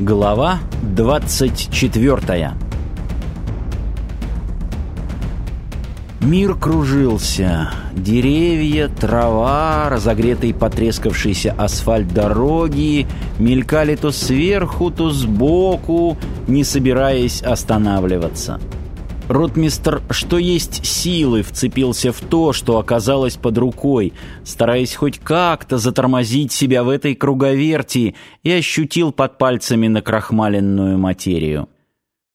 Глава 24 Мир кружился. Деревья, трава, разогретый потрескавшийся асфальт дороги мелькали то сверху, то сбоку, не собираясь останавливаться. Ротмистр, что есть силы, вцепился в то, что оказалось под рукой, стараясь хоть как-то затормозить себя в этой круговерти и ощутил под пальцами накрахмаленную материю.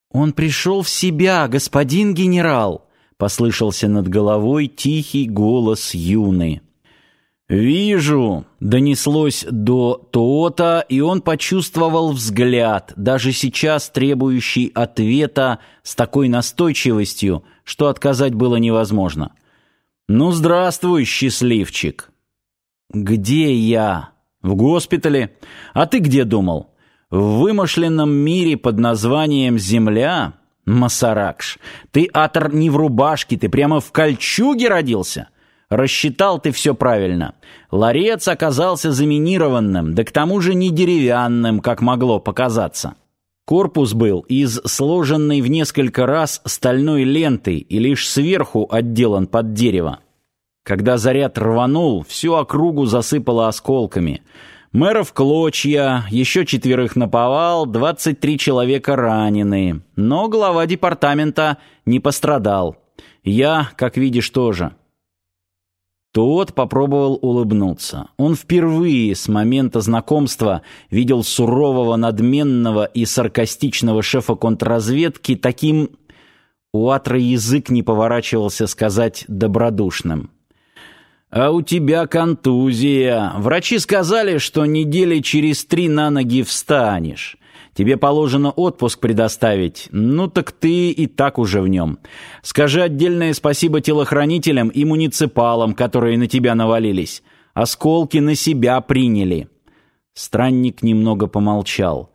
«Он пришел в себя, господин генерал!» — послышался над головой тихий голос юны. «Вижу!» — донеслось до Тоота, и он почувствовал взгляд, даже сейчас требующий ответа с такой настойчивостью, что отказать было невозможно. «Ну, здравствуй, счастливчик!» «Где я?» «В госпитале. А ты где думал?» «В вымышленном мире под названием Земля?» «Масаракш, ты, Атор, не в рубашке, ты прямо в кольчуге родился!» Рассчитал ты все правильно. Ларец оказался заминированным, да к тому же не деревянным, как могло показаться. Корпус был из сложенной в несколько раз стальной ленты и лишь сверху отделан под дерево. Когда заряд рванул, всю округу засыпало осколками. Мэров клочья, еще четверых наповал, 23 человека ранены. Но глава департамента не пострадал. Я, как видишь, тоже. Тот попробовал улыбнуться. Он впервые с момента знакомства видел сурового, надменного и саркастичного шефа контрразведки таким... У Атра язык не поворачивался сказать добродушным. «А у тебя контузия. Врачи сказали, что недели через три на ноги встанешь. Тебе положено отпуск предоставить. Ну так ты и так уже в нем. Скажи отдельное спасибо телохранителям и муниципалам, которые на тебя навалились. Осколки на себя приняли». Странник немного помолчал.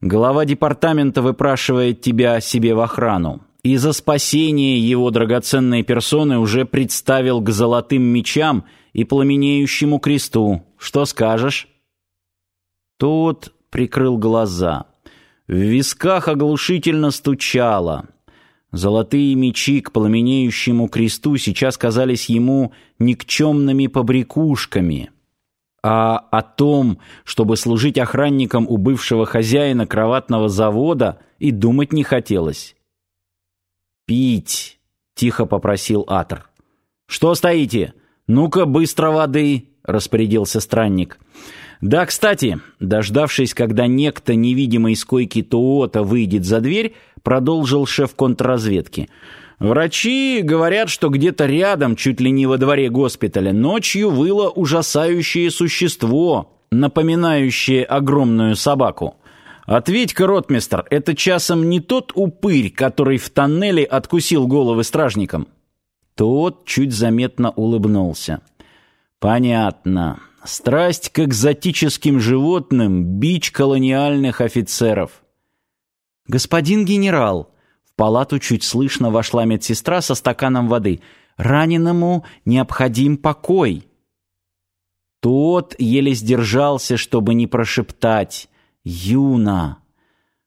«Глава департамента выпрашивает тебя себе в охрану. И за спасение его драгоценной персоны уже представил к золотым мечам и пламенеющему кресту. Что скажешь?» Тот прикрыл глаза. В висках оглушительно стучало. Золотые мечи к пламенеющему кресту сейчас казались ему никчемными побрякушками. А о том, чтобы служить охранником у бывшего хозяина кроватного завода, и думать не хотелось. «Пить!» — тихо попросил Атр. «Что стоите? Ну-ка, быстро воды!» — распорядился странник. «странник!» Да, кстати, дождавшись, когда некто невидимый с койки Тоота выйдет за дверь, продолжил шеф контрразведки. Врачи говорят, что где-то рядом, чуть ли не во дворе госпиталя, ночью выло ужасающее существо, напоминающее огромную собаку. Ответь-ка, ротмистр, это часом не тот упырь, который в тоннеле откусил головы стражникам? Тот чуть заметно улыбнулся. Понятно. Страсть к экзотическим животным — бич колониальных офицеров. «Господин генерал!» В палату чуть слышно вошла медсестра со стаканом воды. «Раненому необходим покой!» Тот еле сдержался, чтобы не прошептать «Юна!»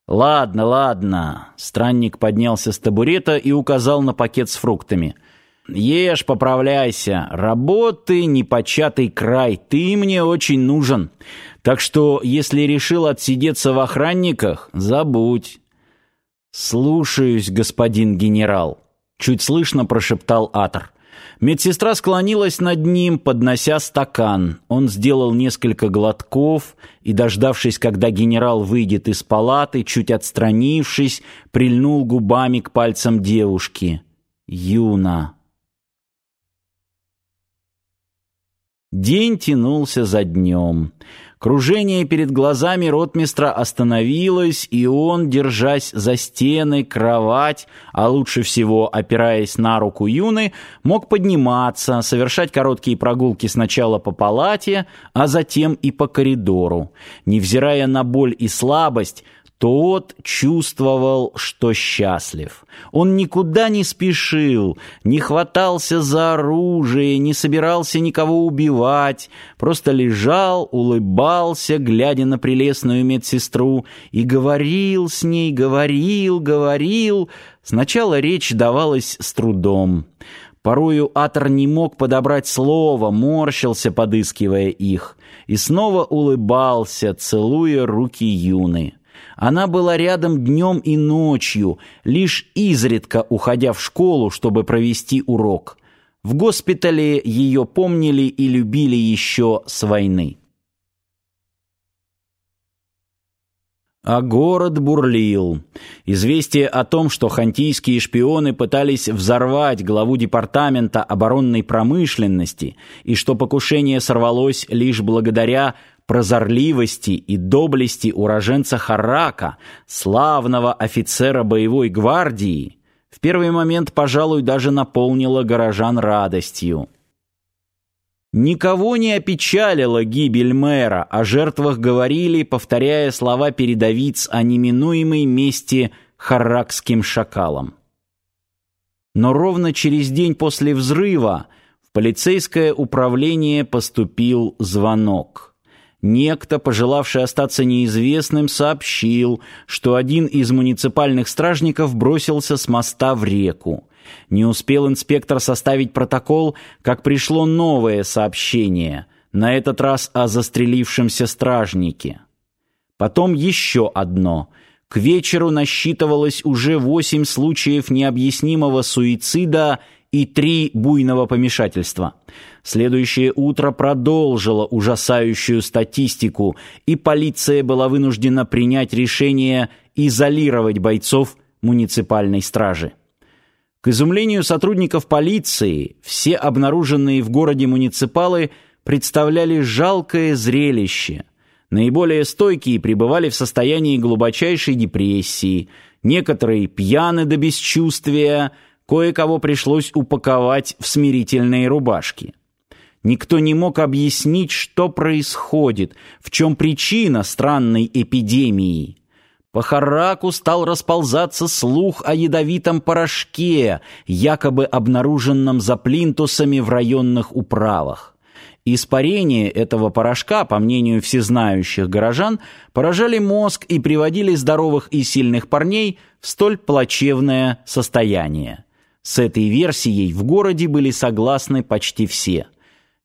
«Ладно, ладно!» Странник поднялся с табурета и указал на пакет с фруктами — Ешь, поправляйся. Работы непочатый край. Ты мне очень нужен. Так что, если решил отсидеться в охранниках, забудь. Слушаюсь, господин генерал. Чуть слышно прошептал Атор. Медсестра склонилась над ним, поднося стакан. Он сделал несколько глотков и, дождавшись, когда генерал выйдет из палаты, чуть отстранившись, прильнул губами к пальцам девушки. Юна. День тянулся за днем. Кружение перед глазами ротмистра остановилось, и он, держась за стены, кровать, а лучше всего опираясь на руку Юны, мог подниматься, совершать короткие прогулки сначала по палате, а затем и по коридору. Невзирая на боль и слабость, тот чувствовал, что счастлив. Он никуда не спешил, не хватался за оружие, не собирался никого убивать, просто лежал, улыбался, глядя на прелестную медсестру, и говорил с ней, говорил, говорил. Сначала речь давалась с трудом. Порою Атор не мог подобрать слово, морщился, подыскивая их, и снова улыбался, целуя руки юны. Она была рядом днем и ночью, лишь изредка уходя в школу, чтобы провести урок. В госпитале ее помнили и любили еще с войны. А город бурлил. Известие о том, что хантийские шпионы пытались взорвать главу департамента оборонной промышленности и что покушение сорвалось лишь благодаря прозорливости и доблести уроженца Харака, славного офицера боевой гвардии, в первый момент, пожалуй, даже наполнило горожан радостью. Никого не опечалила гибель мэра, о жертвах говорили, повторяя слова передовиц о неминуемой мести харракским шакалам. Но ровно через день после взрыва в полицейское управление поступил звонок. Некто, пожелавший остаться неизвестным, сообщил, что один из муниципальных стражников бросился с моста в реку. Не успел инспектор составить протокол, как пришло новое сообщение, на этот раз о застрелившемся стражнике. Потом еще одно. К вечеру насчитывалось уже восемь случаев необъяснимого суицида и три буйного помешательства. Следующее утро продолжило ужасающую статистику, и полиция была вынуждена принять решение изолировать бойцов муниципальной стражи. К изумлению сотрудников полиции, все обнаруженные в городе муниципалы представляли жалкое зрелище. Наиболее стойкие пребывали в состоянии глубочайшей депрессии, некоторые пьяны до бесчувствия, Кое-кого пришлось упаковать в смирительные рубашки. Никто не мог объяснить, что происходит, в чем причина странной эпидемии. По Хараку стал расползаться слух о ядовитом порошке, якобы обнаруженном за плинтусами в районных управах. Испарение этого порошка, по мнению всезнающих горожан, поражали мозг и приводили здоровых и сильных парней в столь плачевное состояние. С этой версией в городе были согласны почти все.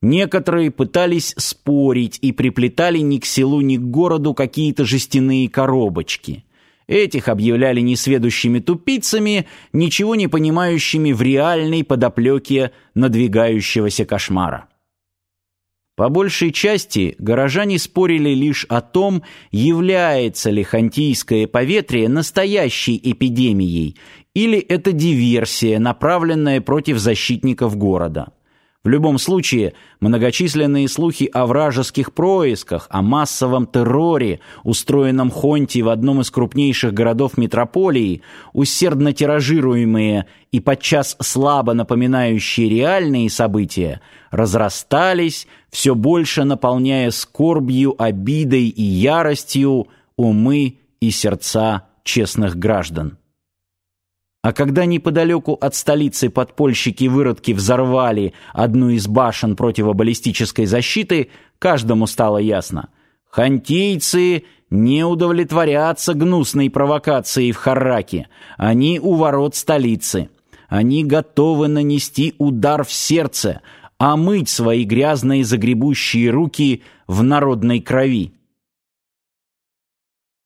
Некоторые пытались спорить и приплетали ни к селу, ни к городу какие-то жестяные коробочки. Этих объявляли несведущими тупицами, ничего не понимающими в реальной подоплеке надвигающегося кошмара. По большей части горожане спорили лишь о том, является ли хантийское поветрие настоящей эпидемией или это диверсия, направленная против защитников города. В любом случае, многочисленные слухи о вражеских происках, о массовом терроре, устроенном Хонти в одном из крупнейших городов метрополии, усердно тиражируемые и подчас слабо напоминающие реальные события, разрастались, все больше наполняя скорбью, обидой и яростью умы и сердца честных граждан. А когда неподалеку от столицы подпольщики-выродки взорвали одну из башен противобаллистической защиты, каждому стало ясно. Хантийцы не удовлетворятся гнусной провокацией в Харраке. Они у ворот столицы. Они готовы нанести удар в сердце, омыть свои грязные загребущие руки в народной крови.